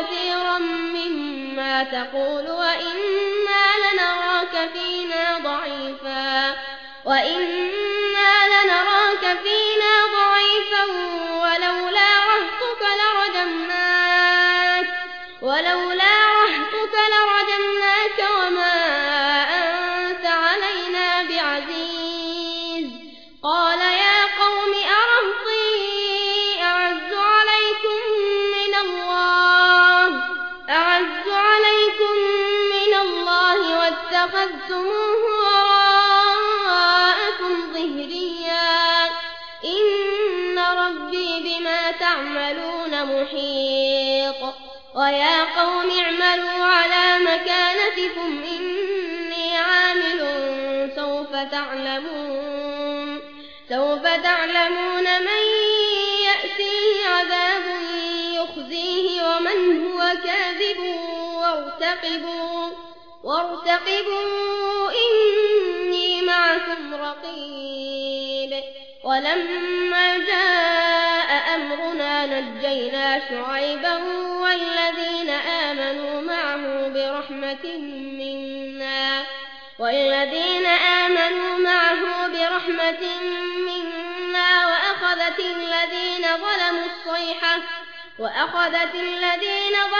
كثيرا مما تقول وإنا لنراك فينا ضعيفا وإنا لنراك فينا ضعيفا واتخذتموه وراءكم ظهريا. إن ربي بما تعملون محيط. ويا قوم اعملوا على مكانتكم إني عامل سوف تعلمون. سوف تعلمون من يأتيه عذاب يخزيه ومن هو كاذب وارتقبوا. وارتقبوا إني معكم رقيب. ولما جاء أمرنا نجينا شعيبا والذين آمنوا معه برحمة منا. والذين آمنوا معه برحمة منا وأخذت الذين ظلموا الصيحة وأخذت الذين ظلموا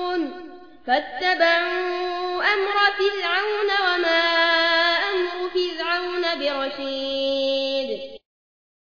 فاتبعوا أمر فرعون وما